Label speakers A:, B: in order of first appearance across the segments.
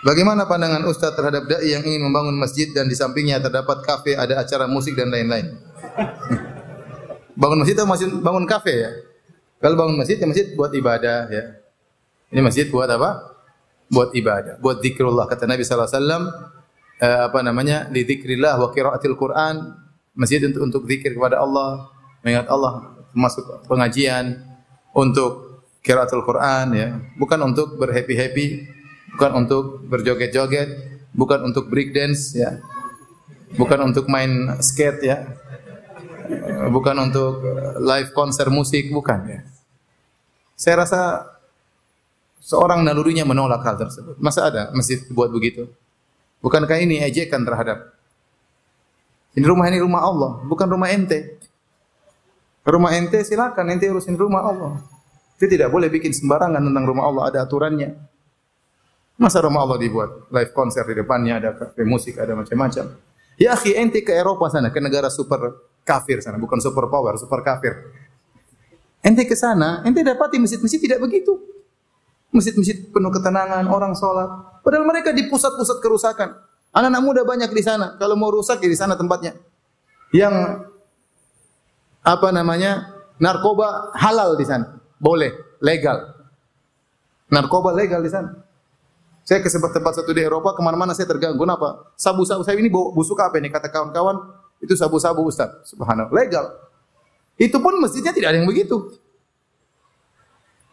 A: Bagaimana pandangan Ustaz terhadap dai yang ingin membangun masjid dan di sampingnya terdapat kafe, ada acara musik dan lain-lain? bangun masjid atau masjid bangun kafe ya? Kalau bangun masjid ya masjid buat ibadah ya. Ini masjid buat apa? Buat ibadah, buat zikrullah. Kata Nabi sallallahu alaihi eh, apa namanya? Li dzikrillah wa qiraatil Quran. Masjid untuk untuk zikir kepada Allah, mengingat Allah, masuk pengajian untuk qiraatul Quran ya, bukan untuk berhappy-happy bukan untuk berjoget-joget, bukan untuk break dance ya. Bukan untuk main skate ya. Bukan untuk live konser musik, bukan ya. Saya rasa seorang nalurinya menolak hal tersebut. Masa ada masjid buat begitu? Bukankah ini ejekan terhadap ini rumah ini rumah Allah, bukan rumah ente. Rumah ente silakan ente urusin rumah Allah. Itu tidak boleh bikin sembarangan tentang rumah Allah, ada aturannya. Masa rumah Allah dibuat live konser di depannya ada kafe musik ada macam-macam. Ya akhi ente ke Eropa sana ke negara super kafir sana bukan super power super kafir. Ente ke sana ente dapati masjid-masjid tidak begitu. Masjid-masjid penuh ketenangan orang sholat. Padahal mereka di pusat-pusat kerusakan. Anak-anak muda banyak di sana. Kalau mau rusak ya di sana tempatnya. Yang apa namanya narkoba halal di sana, boleh, legal. Narkoba legal di sana. Saya ke tempat satu di Eropa, ke mana-mana saya terganggu. Kenapa? Sabu-sabu saya ini busuk apa ini? Kata kawan-kawan, itu sabu-sabu Ustaz. Subhanallah. Legal. Itu pun masjidnya tidak ada yang begitu.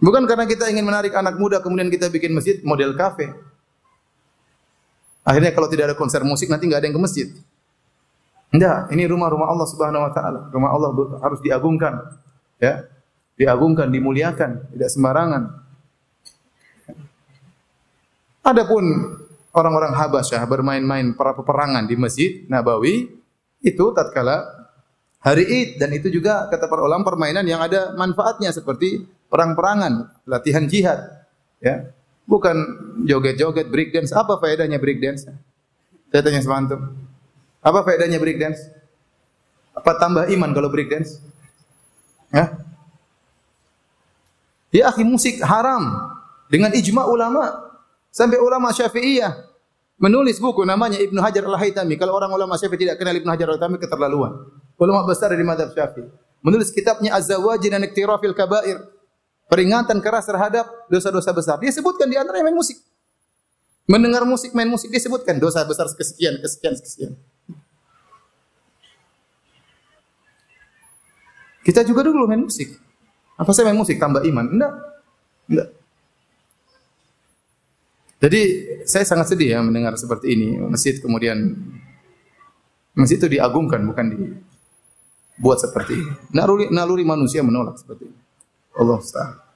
A: Bukan karena kita ingin menarik anak muda, kemudian kita bikin masjid model kafe. Akhirnya kalau tidak ada konser musik, nanti nggak ada yang ke masjid. Enggak, ini rumah-rumah Allah Subhanahu wa taala. Rumah Allah harus diagungkan. Ya. Diagungkan, dimuliakan, tidak sembarangan. Adapun orang-orang Habasyah bermain-main para peperangan di Masjid Nabawi itu tatkala hari Id dan itu juga kata para ulama permainan yang ada manfaatnya seperti perang-perangan, latihan jihad, ya. Bukan joget-joget break dance. Apa faedahnya break dance? Saya tanya sama antum. Apa faedahnya break dance? Apa tambah iman kalau break dance? Ya? Ya akhi musik haram dengan ijma ulama Sampai ulama Syafi'iyah menulis buku namanya Ibnu Hajar Al-Haytami. Kalau orang ulama Syafi'i tidak kenal Ibnu Hajar Al-Haytami keterlaluan. Ulama besar dari madhab Syafi'i. Menulis kitabnya Az-Zawajin dan Iktirafil Kabair. Peringatan keras terhadap dosa-dosa besar. Dia sebutkan di antara main musik. Mendengar musik, main musik, dia sebutkan dosa besar kesekian, kesekian, kesekian. Kita juga dulu main musik. Apa saya main musik tambah iman? Enggak. Enggak. Jadi saya sangat sedih ya mendengar seperti ini. Masjid kemudian masjid itu diagungkan bukan dibuat seperti ini. Naluri, naluri manusia menolak seperti ini. Allah Taala.